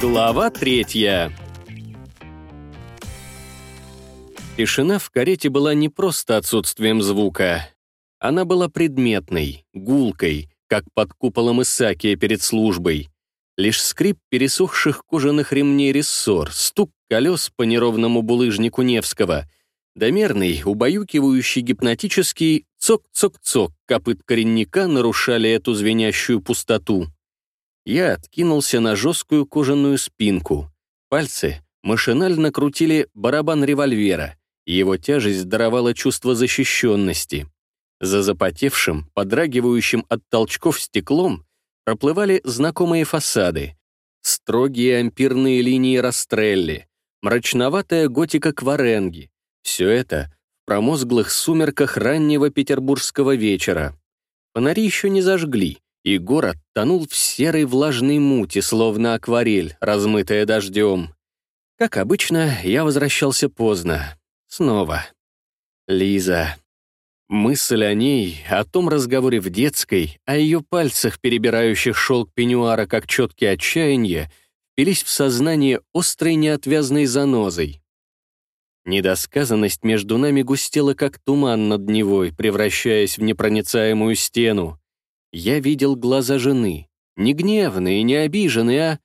Глава третья Тишина в карете была не просто отсутствием звука. Она была предметной, гулкой, как под куполом Исаакия перед службой. Лишь скрип пересохших кожаных ремней рессор, стук колес по неровному булыжнику Невского, домерный, убаюкивающий гипнотический цок-цок-цок копыт коренника нарушали эту звенящую пустоту. Я откинулся на жесткую кожаную спинку. Пальцы машинально крутили барабан револьвера, и его тяжесть даровала чувство защищенности. За запотевшим, подрагивающим от толчков стеклом проплывали знакомые фасады. Строгие ампирные линии Растрелли, мрачноватая готика Кваренги. Все это в промозглых сумерках раннего петербургского вечера. Фонари еще не зажгли, и город тонул в серой влажной мути, словно акварель, размытая дождем. Как обычно, я возвращался поздно. Снова. Лиза. Мысль о ней, о том разговоре в детской, о ее пальцах, перебирающих шелк пеньюара как четкие отчаяния, впились в сознание острой неотвязной занозой. Недосказанность между нами густела, как туман над Невой, превращаясь в непроницаемую стену. Я видел глаза жены, не гневные, не обиженные, а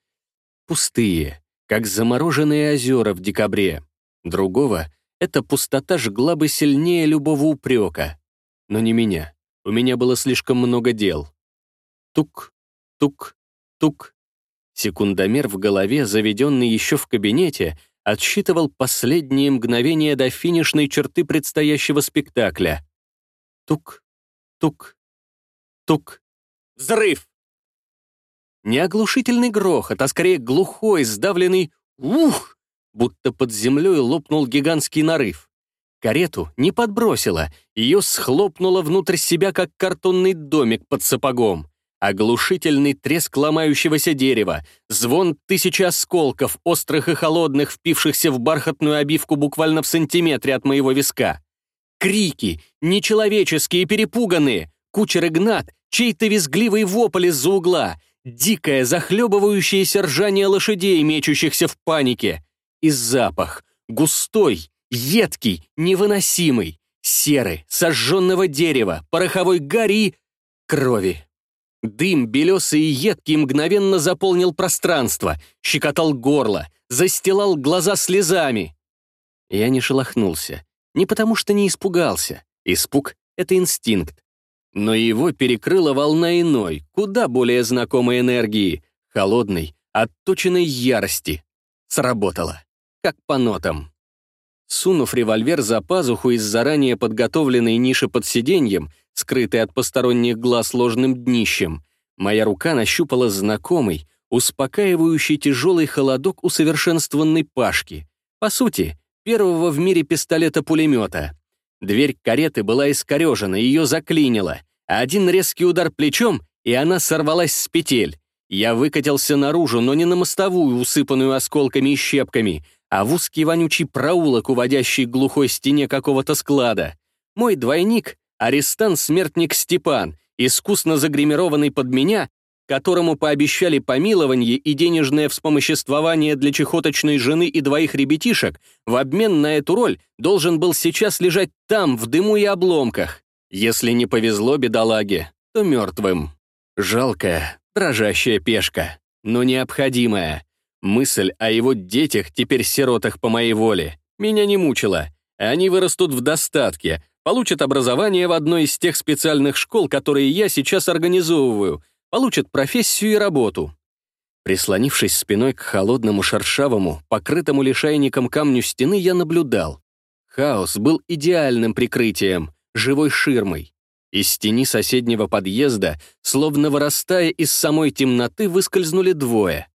пустые, как замороженные озера в декабре. Другого — эта пустота жгла бы сильнее любого упрека. Но не меня. У меня было слишком много дел. Тук, тук, тук. Секундомер в голове, заведенный еще в кабинете, отсчитывал последние мгновения до финишной черты предстоящего спектакля. Тук, тук, тук. Взрыв! Не оглушительный грохот, а скорее глухой, сдавленный «ух!» будто под землей лопнул гигантский нарыв. Карету не подбросило, ее схлопнуло внутрь себя, как картонный домик под сапогом. Оглушительный треск ломающегося дерева, звон тысячи осколков, острых и холодных, впившихся в бархатную обивку буквально в сантиметре от моего виска. Крики, нечеловеческие, перепуганные. Кучер Игнат, чей-то визгливый вопль из-за угла, дикое, захлебывающееся ржание лошадей, мечущихся в панике и запах. Густой, едкий, невыносимый. Серый, сожженного дерева, пороховой гари крови. Дым, белесый и едкий, мгновенно заполнил пространство, щекотал горло, застилал глаза слезами. Я не шелохнулся. Не потому что не испугался. Испуг — это инстинкт. Но его перекрыла волна иной, куда более знакомой энергии, холодной, отточенной ярости. Сработало как по нотам. Сунув револьвер за пазуху из заранее подготовленной ниши под сиденьем, скрытой от посторонних глаз ложным днищем, моя рука нащупала знакомый, успокаивающий тяжелый холодок усовершенствованной пашки, по сути, первого в мире пистолета-пулемета. Дверь кареты была искорежена, ее заклинило, один резкий удар плечом, и она сорвалась с петель. Я выкатился наружу, но не на мостовую, усыпанную осколками и щепками, а в узкий вонючий проулок, уводящий к глухой стене какого-то склада. Мой двойник — арестант-смертник Степан, искусно загримированный под меня, которому пообещали помилование и денежное вспомоществование для чехоточной жены и двоих ребятишек, в обмен на эту роль должен был сейчас лежать там, в дыму и обломках. Если не повезло бедолаге, то мертвым. Жалкая, дрожащая пешка, но необходимая. Мысль о его детях, теперь сиротах по моей воле, меня не мучила. Они вырастут в достатке, получат образование в одной из тех специальных школ, которые я сейчас организовываю, получат профессию и работу. Прислонившись спиной к холодному шершавому, покрытому лишайником камню стены, я наблюдал. Хаос был идеальным прикрытием, живой ширмой. Из тени соседнего подъезда, словно вырастая из самой темноты, выскользнули двое —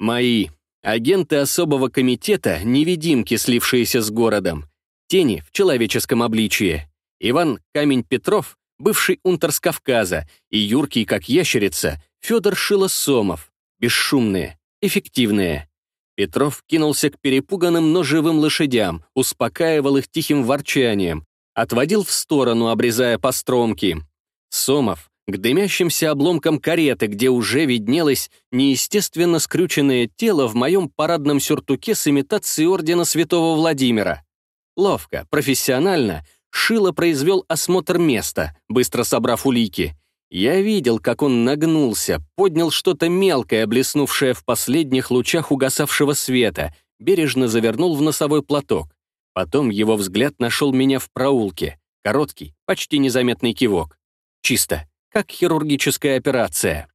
Мои. Агенты особого комитета, невидимки, слившиеся с городом. Тени в человеческом обличии. Иван Камень Петров, бывший унтер с Кавказа, и юркий, как ящерица, Федор Шилосомов. Бесшумные, эффективные. Петров кинулся к перепуганным, но живым лошадям, успокаивал их тихим ворчанием, отводил в сторону, обрезая постромки. Сомов к дымящимся обломкам кареты, где уже виднелось неестественно скрюченное тело в моем парадном сюртуке с имитацией ордена святого Владимира. Ловко, профессионально Шило произвел осмотр места, быстро собрав улики. Я видел, как он нагнулся, поднял что-то мелкое, блеснувшее в последних лучах угасавшего света, бережно завернул в носовой платок. Потом его взгляд нашел меня в проулке. Короткий, почти незаметный кивок. Чисто, как хирургическая операция.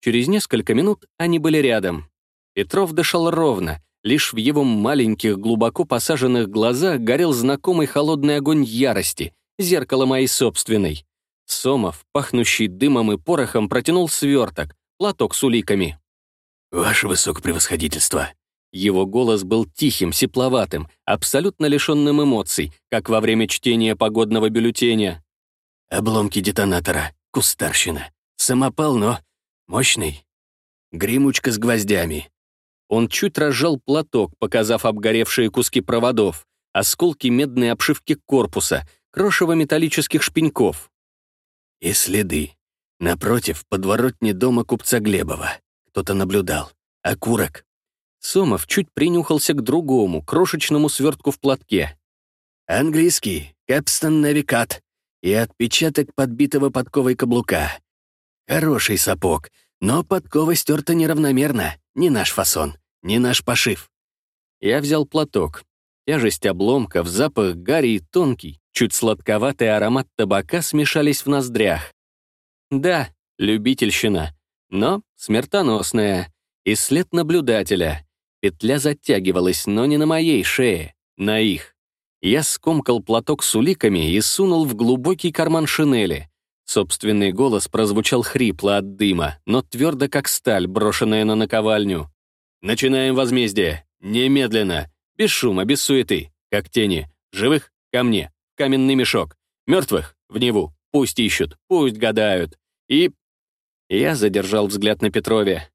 Через несколько минут они были рядом. Петров дышал ровно, лишь в его маленьких, глубоко посаженных глазах горел знакомый холодный огонь ярости, зеркало моей собственной. Сомов, пахнущий дымом и порохом, протянул сверток, платок с уликами. «Ваше высокопревосходительство!» Его голос был тихим, сепловатым, абсолютно лишенным эмоций, как во время чтения погодного бюллетеня. «Обломки детонатора, кустарщина. Самопал, но мощный. Гремучка с гвоздями». Он чуть разжал платок, показав обгоревшие куски проводов, осколки медной обшивки корпуса, крошево металлических шпеньков. И следы. Напротив, подворотни дома купца Глебова. Кто-то наблюдал. Окурок. Сомов чуть принюхался к другому, крошечному свертку в платке. Английский, Кэпстон Навикат и отпечаток подбитого подковой каблука. Хороший сапог, но подкова стерта неравномерно. Не наш фасон, не наш пошив. Я взял платок. Тяжесть обломков, запах гари и тонкий, чуть сладковатый аромат табака смешались в ноздрях. Да, любительщина, но смертоносная. И след наблюдателя. Петля затягивалась, но не на моей шее, на их. Я скомкал платок с уликами и сунул в глубокий карман шинели. Собственный голос прозвучал хрипло от дыма, но твердо как сталь, брошенная на наковальню. «Начинаем возмездие. Немедленно. Без шума, без суеты. Как тени. Живых — ко мне каменный мешок. Мертвых — в Неву. Пусть ищут, пусть гадают. И... Я задержал взгляд на Петрове.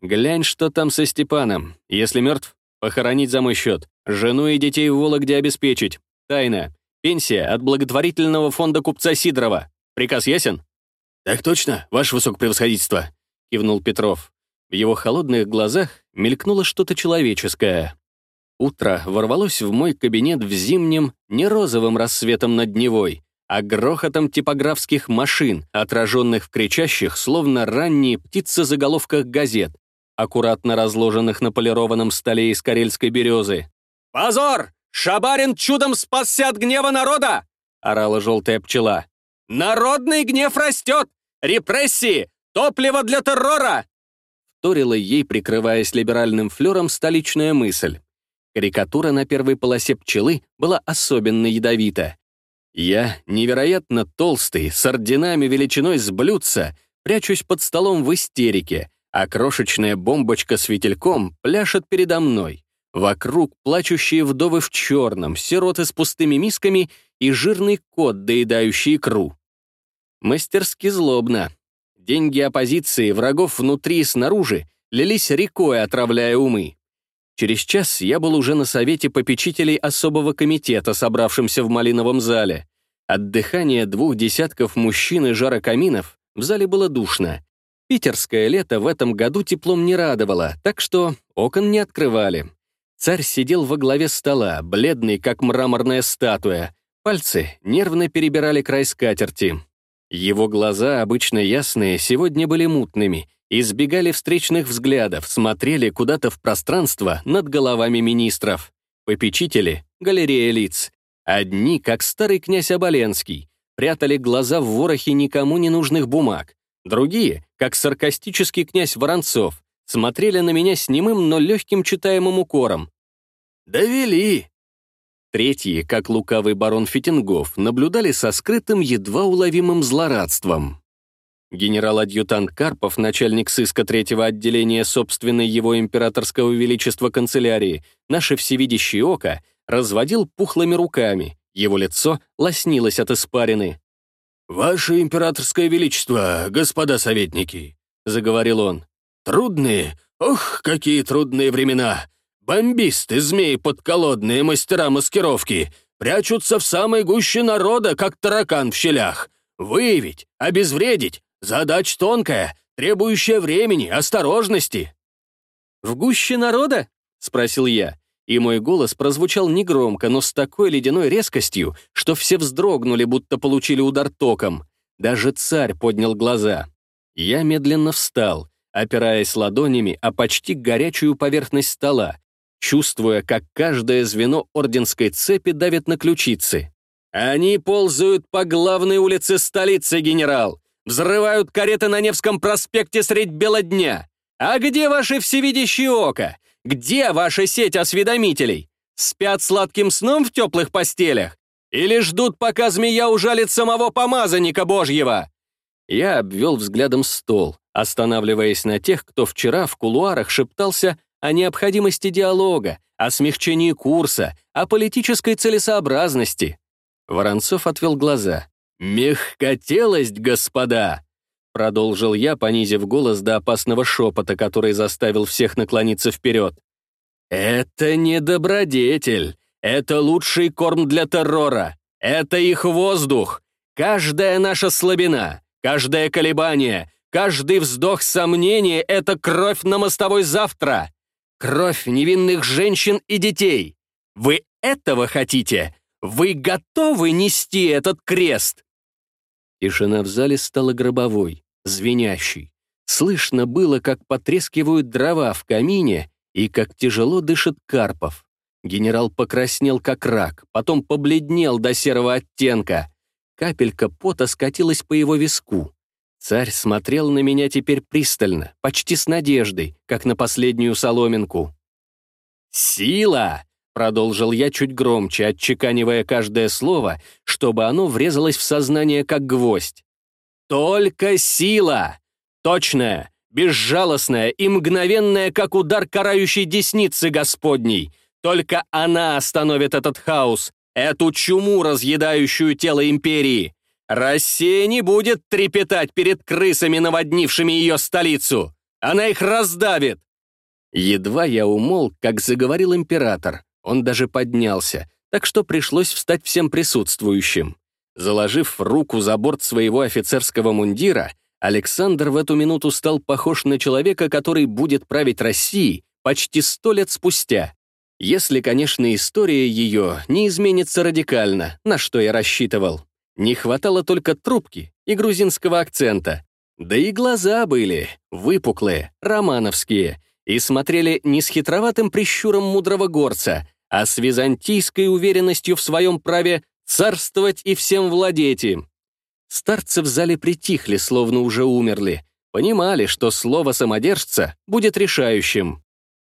Глянь, что там со Степаном. Если мертв, похоронить за мой счет. Жену и детей в Вологде обеспечить. Тайна. Пенсия от благотворительного фонда купца Сидорова. Приказ ясен? «Так точно, ваше высокопревосходительство», — кивнул Петров. В его холодных глазах мелькнуло что-то человеческое. Утро ворвалось в мой кабинет в зимнем, не розовым рассветом над Невой, а грохотом типографских машин, отраженных в кричащих, словно ранние птицы заголовках газет, аккуратно разложенных на полированном столе из карельской березы. «Позор! Шабарин чудом спасся от гнева народа!» — орала желтая пчела. «Народный гнев растет! Репрессии! Топливо для террора!» Вторила ей, прикрываясь либеральным флером, столичная мысль. Карикатура на первой полосе пчелы была особенно ядовита. Я, невероятно толстый, с орденами величиной с блюдца, прячусь под столом в истерике, а крошечная бомбочка с ветельком пляшет передо мной. Вокруг плачущие вдовы в черном, сироты с пустыми мисками и жирный кот, доедающий икру. Мастерски злобно. Деньги оппозиции, врагов внутри и снаружи, лились рекой, отравляя умы. Через час я был уже на совете попечителей особого комитета, собравшемся в Малиновом зале. От дыхания двух десятков мужчин и жара каминов в зале было душно. Питерское лето в этом году теплом не радовало, так что окон не открывали. Царь сидел во главе стола, бледный, как мраморная статуя. Пальцы нервно перебирали край скатерти. Его глаза, обычно ясные, сегодня были мутными — избегали встречных взглядов, смотрели куда-то в пространство над головами министров. Попечители — галерея лиц. Одни, как старый князь Оболенский, прятали глаза в ворохе никому не нужных бумаг. Другие, как саркастический князь Воронцов, смотрели на меня с немым, но легким читаемым укором. «Довели!» Третьи, как лукавый барон Фитингов, наблюдали со скрытым, едва уловимым злорадством. Генерал-адъютант Карпов, начальник сыска третьего отделения собственной его императорского величества канцелярии, наше всевидящее око, разводил пухлыми руками. Его лицо лоснилось от испарины. «Ваше императорское величество, господа советники», — заговорил он. «Трудные, ох, какие трудные времена! Бомбисты, змеи подколодные, мастера маскировки прячутся в самой гуще народа, как таракан в щелях. Выявить, обезвредить, Задача тонкая, требующая времени, осторожности». «В гуще народа?» — спросил я, и мой голос прозвучал негромко, но с такой ледяной резкостью, что все вздрогнули, будто получили удар током. Даже царь поднял глаза. Я медленно встал, опираясь ладонями о почти горячую поверхность стола, чувствуя, как каждое звено орденской цепи давит на ключицы. «Они ползают по главной улице столицы, генерал! Взрывают кареты на Невском проспекте средь бела дня! А где ваше всевидящее око? Где ваша сеть осведомителей? Спят сладким сном в теплых постелях? Или ждут, пока змея ужалит самого помазанника Божьего?» Я обвел взглядом стол, останавливаясь на тех, кто вчера в кулуарах шептался о необходимости диалога, о смягчении курса, о политической целесообразности. Воронцов отвел глаза. «Мягкотелость, господа!» Продолжил я, понизив голос до опасного шепота, который заставил всех наклониться вперед. «Это не добродетель. Это лучший корм для террора. Это их воздух. Каждая наша слабина, каждое колебание, каждый вздох сомнения — это кровь на мостовой завтра. Кровь невинных женщин и детей. Вы этого хотите? Вы готовы нести этот крест?» Тишина в зале стала гробовой, звенящей. Слышно было, как потрескивают дрова в камине и как тяжело дышит Карпов. Генерал покраснел, как рак, потом побледнел до серого оттенка. Капелька пота скатилась по его виску. Царь смотрел на меня теперь пристально, почти с надеждой, как на последнюю соломинку. «Сила!» — продолжил я чуть громче, отчеканивая каждое слово, чтобы оно врезалось в сознание как гвоздь. «Только сила! Точная, безжалостная и мгновенная, как удар карающей десницы Господней. Только она остановит этот хаос, эту чуму, разъедающую тело империи. Россия не будет трепетать перед крысами, наводнившими ее столицу. Она их раздавит. Едва я умолк, как заговорил император. Он даже поднялся, так что пришлось встать всем присутствующим. Заложив руку за борт своего офицерского мундира, Александр в эту минуту стал похож на человека, который будет править Россией почти сто лет спустя. Если, конечно, история ее не изменится радикально, на что я рассчитывал. Не хватало только трубки и грузинского акцента. Да и глаза были выпуклые, романовские, и смотрели не с хитроватым прищуром мудрого горца, а с византийской уверенностью в своем праве царствовать и всем владеть им. Старцы в зале притихли, словно уже умерли, понимали, что слово самодержца будет решающим.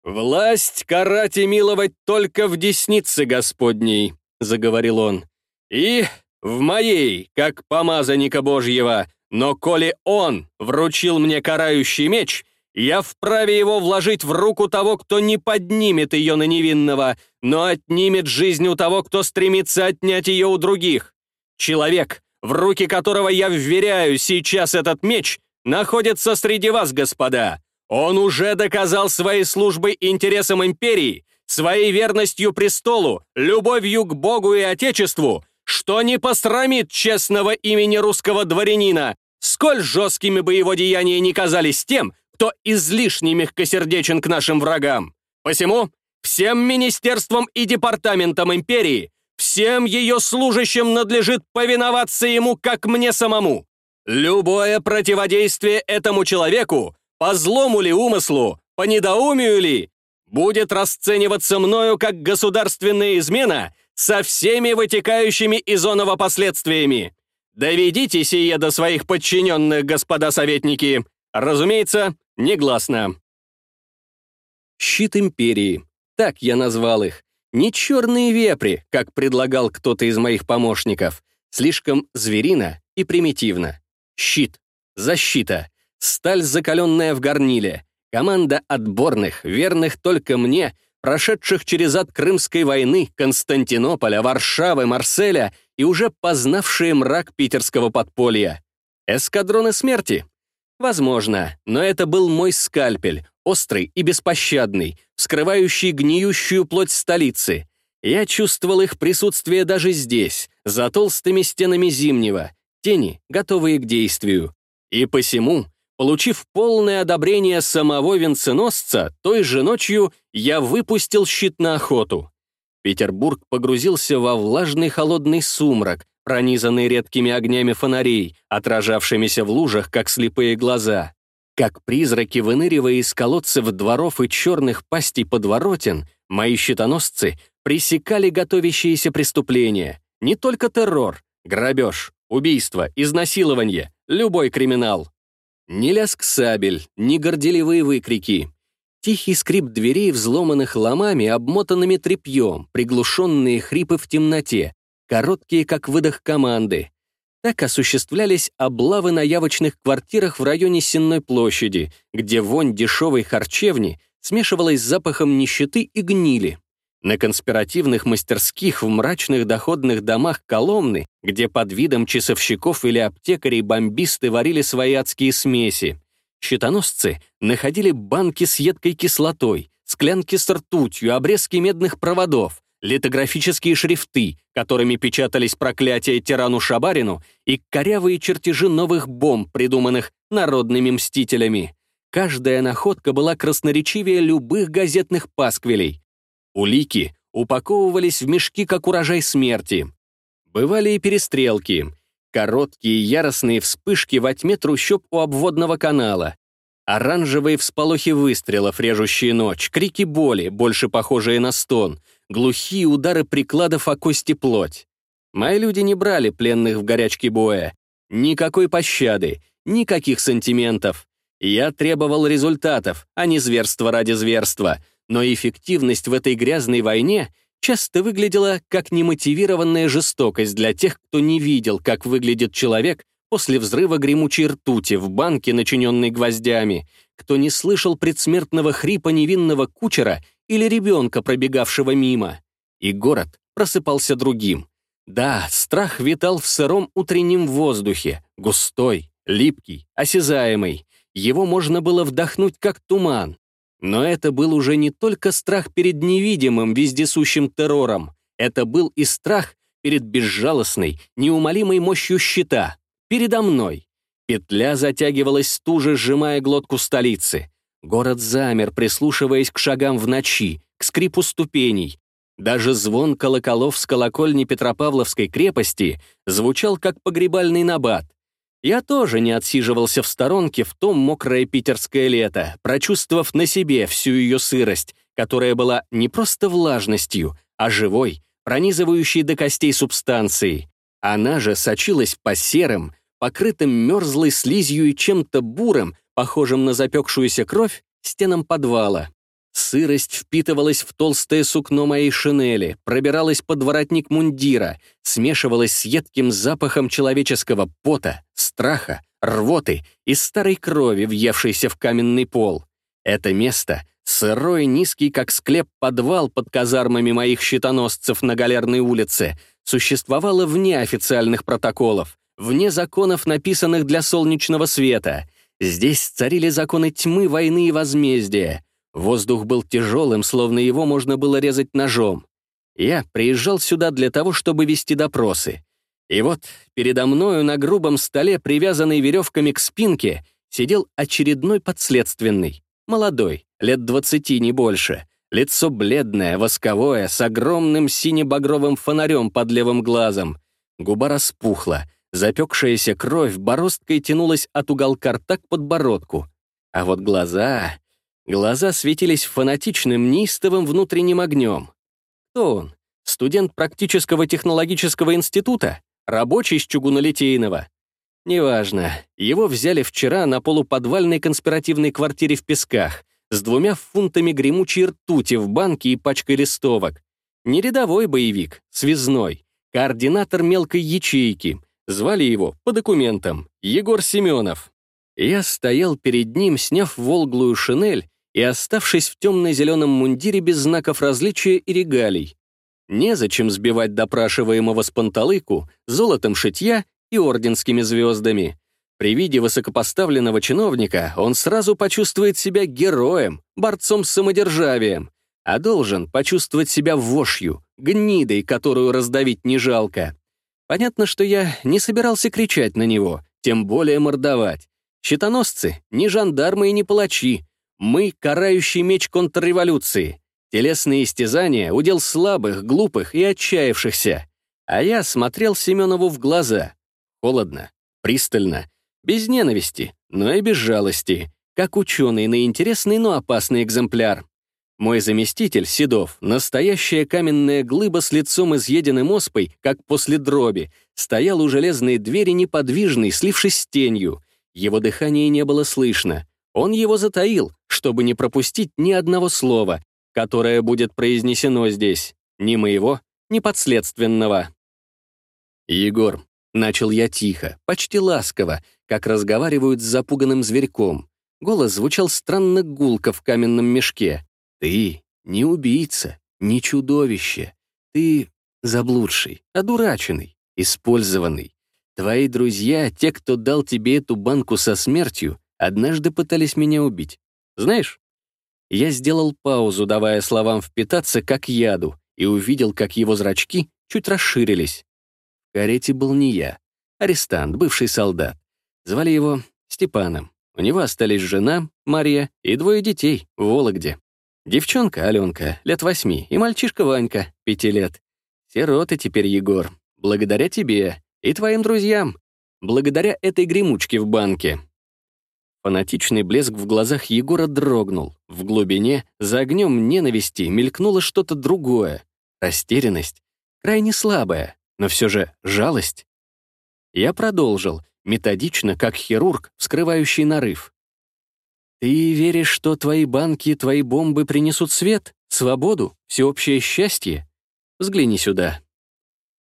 «Власть карать и миловать только в деснице Господней», — заговорил он. «И в моей, как помазанника Божьего, но коли он вручил мне карающий меч, я вправе его вложить в руку того, кто не поднимет ее на невинного, но отнимет жизнь у того, кто стремится отнять ее у других. Человек, в руки которого я вверяю сейчас этот меч, находится среди вас, господа. Он уже доказал своей службой интересам империи, своей верностью престолу, любовью к Богу и Отечеству, что не посрамит честного имени русского дворянина, сколь жесткими бы его деяния не казались тем, кто излишне мягкосердечен к нашим врагам. Посему всем министерствам и департаментам империи, всем ее служащим надлежит повиноваться ему, как мне самому. Любое противодействие этому человеку, по злому ли умыслу, по недоумию ли, будет расцениваться мною как государственная измена со всеми вытекающими из оного последствиями. Доведите сие до своих подчиненных, господа советники. Разумеется, негласно. Щит империи. Так я назвал их. Не черные вепри, как предлагал кто-то из моих помощников. Слишком зверино и примитивно. Щит. Защита. Сталь, закаленная в горниле. Команда отборных, верных только мне, прошедших через ад Крымской войны, Константинополя, Варшавы, Марселя и уже познавшие мрак питерского подполья. Эскадроны смерти? Возможно, но это был мой скальпель, острый и беспощадный, вскрывающий гниющую плоть столицы. Я чувствовал их присутствие даже здесь, за толстыми стенами Зимнего, тени, готовые к действию. И посему, получив полное одобрение самого венценосца, той же ночью я выпустил щит на охоту. Петербург погрузился во влажный холодный сумрак, пронизанный редкими огнями фонарей, отражавшимися в лужах, как слепые глаза. Как призраки, выныривая из колодцев дворов и черных пастей подворотен, мои щитоносцы пресекали готовящиеся преступления. Не только террор, грабеж, убийство, изнасилование, любой криминал. Ни лязг сабель, ни горделивые выкрики. Тихий скрип дверей, взломанных ломами, обмотанными тряпьем, приглушенные хрипы в темноте, короткие, как выдох команды. Так осуществлялись облавы на явочных квартирах в районе Сенной площади, где вонь дешевой харчевни смешивалась с запахом нищеты и гнили. На конспиративных мастерских в мрачных доходных домах Коломны, где под видом часовщиков или аптекарей бомбисты варили свои адские смеси, щитоносцы находили банки с едкой кислотой, склянки с ртутью, обрезки медных проводов, литографические шрифты, которыми печатались проклятия тирану Шабарину и корявые чертежи новых бомб, придуманных народными мстителями. Каждая находка была красноречивее любых газетных пасквилей. Улики упаковывались в мешки, как урожай смерти. Бывали и перестрелки, короткие яростные вспышки во тьме трущоб у обводного канала, оранжевые всполохи выстрелов, режущие ночь, крики боли, больше похожие на стон — глухие удары прикладов о кости плоть. Мои люди не брали пленных в горячке боя. Никакой пощады, никаких сантиментов. Я требовал результатов, а не зверства ради зверства, но эффективность в этой грязной войне часто выглядела как немотивированная жестокость для тех, кто не видел, как выглядит человек после взрыва гремучей ртути в банке, начиненной гвоздями, кто не слышал предсмертного хрипа невинного кучера или ребенка, пробегавшего мимо. И город просыпался другим. Да, страх витал в сыром утреннем воздухе, густой, липкий, осязаемый. Его можно было вдохнуть, как туман. Но это был уже не только страх перед невидимым, вездесущим террором. Это был и страх перед безжалостной, неумолимой мощью щита. Передо мной. Петля затягивалась стуже, сжимая глотку столицы. Город замер, прислушиваясь к шагам в ночи, к скрипу ступеней. Даже звон колоколов с колокольни Петропавловской крепости звучал как погребальный набат. Я тоже не отсиживался в сторонке в том мокрое питерское лето, прочувствовав на себе всю ее сырость, которая была не просто влажностью, а живой, пронизывающей до костей субстанцией. Она же сочилась по серым, покрытым мерзлой слизью и чем-то бурым, похожим на запекшуюся кровь, стенам подвала. Сырость впитывалась в толстое сукно моей шинели, пробиралась под воротник мундира, смешивалась с едким запахом человеческого пота, страха, рвоты и старой крови, въевшейся в каменный пол. Это место — сырой, низкий, как склеп, подвал под казармами моих щитоносцев на Галерной улице — существовало вне официальных протоколов, вне законов, написанных для солнечного света — Здесь царили законы тьмы, войны и возмездия. Воздух был тяжелым, словно его можно было резать ножом. Я приезжал сюда для того, чтобы вести допросы. И вот передо мною на грубом столе, привязанный веревками к спинке, сидел очередной подследственный. Молодой, лет двадцати, не больше. Лицо бледное, восковое, с огромным сине-багровым фонарем под левым глазом. Губа распухла, Запекшаяся кровь бороздкой тянулась от уголка рта к подбородку. А вот глаза... Глаза светились фанатичным, неистовым внутренним огнем. Кто он? Студент практического технологического института? Рабочий с чугунолитейного? Неважно. Его взяли вчера на полуподвальной конспиративной квартире в Песках с двумя фунтами гремучей ртути в банке и пачкой листовок. Не рядовой боевик, связной, координатор мелкой ячейки — Звали его по документам Егор Семенов. Я стоял перед ним, сняв волглую шинель и оставшись в темно-зеленом мундире без знаков различия и регалий. Незачем сбивать допрашиваемого с панталыку золотом шитья и орденскими звездами. При виде высокопоставленного чиновника он сразу почувствует себя героем, борцом с самодержавием, а должен почувствовать себя вошью, гнидой, которую раздавить не жалко. Понятно, что я не собирался кричать на него, тем более мордовать. Щитоносцы — не жандармы и не палачи. Мы — карающий меч контрреволюции. Телесные истязания — удел слабых, глупых и отчаявшихся. А я смотрел Семенову в глаза. Холодно, пристально, без ненависти, но и без жалости, как ученый на интересный, но опасный экземпляр. Мой заместитель, Седов, настоящая каменная глыба с лицом изъеденным оспой, как после дроби, стоял у железной двери неподвижный, слившись с тенью. Его дыхание не было слышно. Он его затаил, чтобы не пропустить ни одного слова, которое будет произнесено здесь, ни моего, ни подследственного. «Егор», — начал я тихо, почти ласково, как разговаривают с запуганным зверьком. Голос звучал странно гулко в каменном мешке. «Ты не убийца, не чудовище. Ты заблудший, одураченный, использованный. Твои друзья, те, кто дал тебе эту банку со смертью, однажды пытались меня убить. Знаешь?» Я сделал паузу, давая словам впитаться, как яду, и увидел, как его зрачки чуть расширились. В карете был не я, арестант, бывший солдат. Звали его Степаном. У него остались жена, Мария, и двое детей в Вологде. Девчонка Аленка, лет восьми, и мальчишка Ванька, пяти лет. Сироты теперь, Егор. Благодаря тебе и твоим друзьям. Благодаря этой гремучке в банке. Фанатичный блеск в глазах Егора дрогнул. В глубине, за огнем ненависти, мелькнуло что-то другое. Растерянность. Крайне слабая, но все же жалость. Я продолжил, методично, как хирург, вскрывающий нарыв. «Ты веришь, что твои банки, твои бомбы принесут свет, свободу, всеобщее счастье? Взгляни сюда».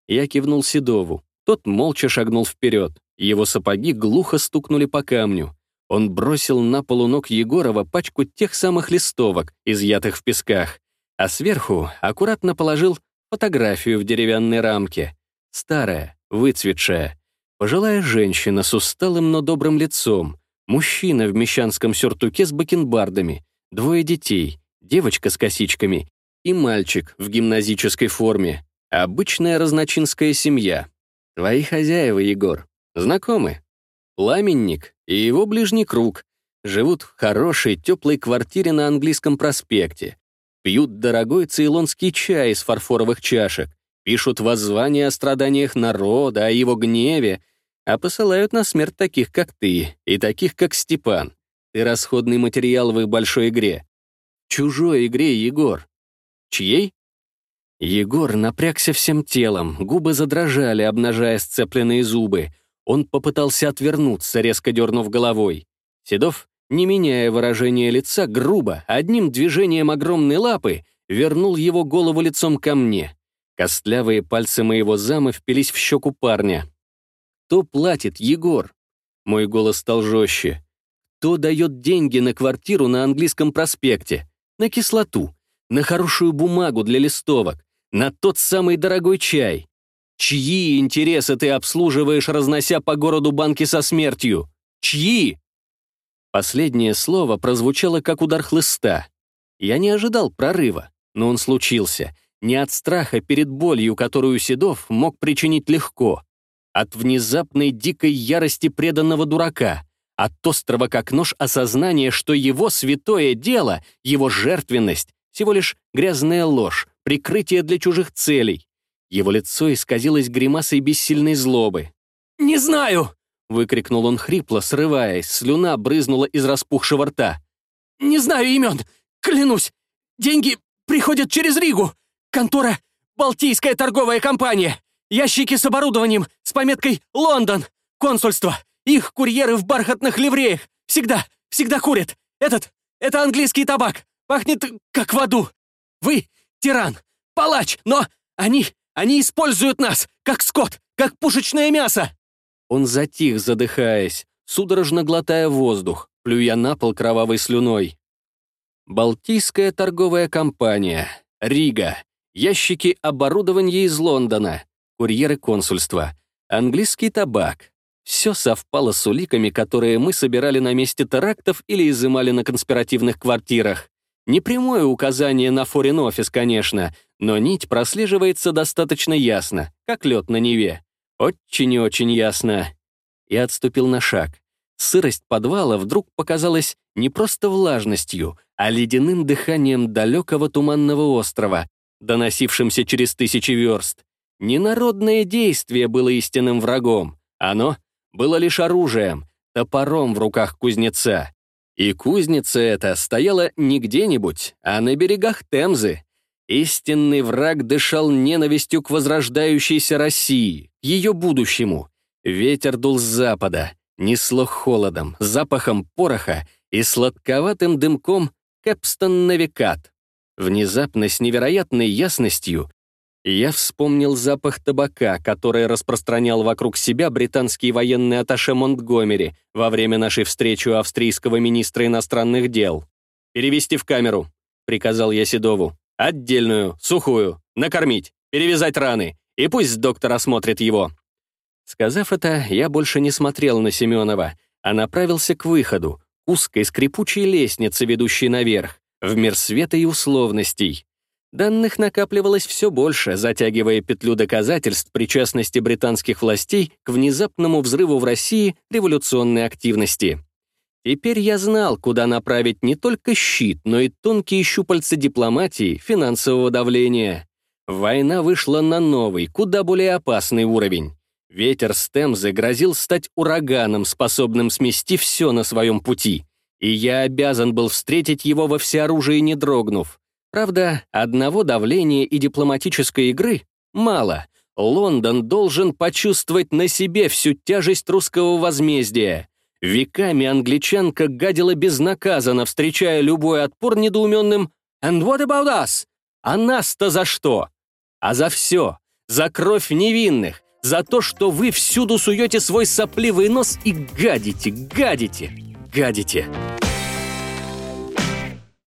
Я кивнул Седову. Тот молча шагнул вперед. Его сапоги глухо стукнули по камню. Он бросил на полу ног Егорова пачку тех самых листовок, изъятых в песках, а сверху аккуратно положил фотографию в деревянной рамке. Старая, выцветшая, Пожилая женщина с усталым, но добрым лицом, мужчина в мещанском сюртуке с бакенбардами, двое детей, девочка с косичками и мальчик в гимназической форме. Обычная разночинская семья. Твои хозяева, Егор, знакомы. Пламенник и его ближний круг живут в хорошей, теплой квартире на английском проспекте, пьют дорогой цейлонский чай из фарфоровых чашек, пишут воззвания о страданиях народа, о его гневе, а посылают на смерть таких, как ты, и таких, как Степан. Ты расходный материал в их большой игре. Чужой игре, Егор. Чьей? Егор напрягся всем телом, губы задрожали, обнажая сцепленные зубы. Он попытался отвернуться, резко дернув головой. Седов, не меняя выражения лица, грубо, одним движением огромной лапы, вернул его голову лицом ко мне. Костлявые пальцы моего зама впились в щеку парня. Кто платит, Егор? Мой голос стал жестче. Кто дает деньги на квартиру на английском проспекте? На кислоту, на хорошую бумагу для листовок, на тот самый дорогой чай. Чьи интересы ты обслуживаешь, разнося по городу банки со смертью? Чьи? Последнее слово прозвучало как удар хлыста. Я не ожидал прорыва, но он случился. Не от страха перед болью, которую Седов мог причинить легко, от внезапной дикой ярости преданного дурака, от острого как нож осознания, что его святое дело, его жертвенность — всего лишь грязная ложь, прикрытие для чужих целей. Его лицо исказилось гримасой бессильной злобы. «Не знаю!» — выкрикнул он хрипло, срываясь, слюна брызнула из распухшего рта. «Не знаю имен! Клянусь! Деньги приходят через Ригу! Контора — Балтийская торговая компания! Ящики с оборудованием, с пометкой «Лондон». Консульство. Их курьеры в бархатных ливреях. Всегда, всегда курят. Этот, это английский табак. Пахнет как в аду. Вы тиран, палач, но они, они используют нас, как скот, как пушечное мясо. Он затих, задыхаясь, судорожно глотая воздух, плюя на пол кровавой слюной. Балтийская торговая компания. Рига. Ящики оборудования из Лондона курьеры консульства, английский табак. Все совпало с уликами, которые мы собирали на месте терактов или изымали на конспиративных квартирах. Непрямое указание на форин офис, конечно, но нить прослеживается достаточно ясно, как лед на Неве. Очень и очень ясно. Я отступил на шаг. Сырость подвала вдруг показалась не просто влажностью, а ледяным дыханием далекого туманного острова, доносившимся через тысячи верст. Ненародное действие было истинным врагом. Оно было лишь оружием, топором в руках кузнеца. И кузница эта стояла не где-нибудь, а на берегах Темзы. Истинный враг дышал ненавистью к возрождающейся России, ее будущему. Ветер дул с запада, несло холодом, запахом пороха и сладковатым дымком Кэпстон Навикат. Внезапно, с невероятной ясностью, я вспомнил запах табака, который распространял вокруг себя британский военный атташе Монтгомери во время нашей встречи у австрийского министра иностранных дел. «Перевести в камеру», — приказал я Седову. «Отдельную, сухую, накормить, перевязать раны, и пусть доктор осмотрит его». Сказав это, я больше не смотрел на Семенова, а направился к выходу, узкой скрипучей лестнице, ведущей наверх, в мир света и условностей. Данных накапливалось все больше, затягивая петлю доказательств причастности британских властей к внезапному взрыву в России революционной активности. Теперь я знал, куда направить не только щит, но и тонкие щупальца дипломатии, финансового давления. Война вышла на новый, куда более опасный уровень. Ветер с Темзы грозил стать ураганом, способным смести все на своем пути. И я обязан был встретить его во всеоружии, не дрогнув. Правда, одного давления и дипломатической игры мало. Лондон должен почувствовать на себе всю тяжесть русского возмездия. Веками англичанка гадила безнаказанно, встречая любой отпор недоуменным «And what about us?» А нас-то за что? А за все. За кровь невинных. За то, что вы всюду суете свой сопливый нос и гадите, гадите, гадите.